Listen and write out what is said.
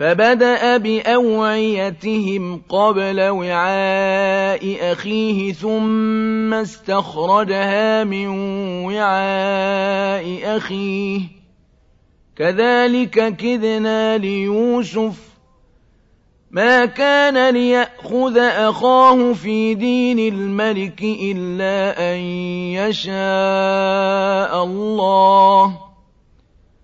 فبدأ بأوعيتهم قبل وعاء أخيه ثم استخرجها من وعاء أخيه. كذلك كذنا ليوسف ما كان ليأخذ أخاه في دين الملك إلا أن يشاء الله.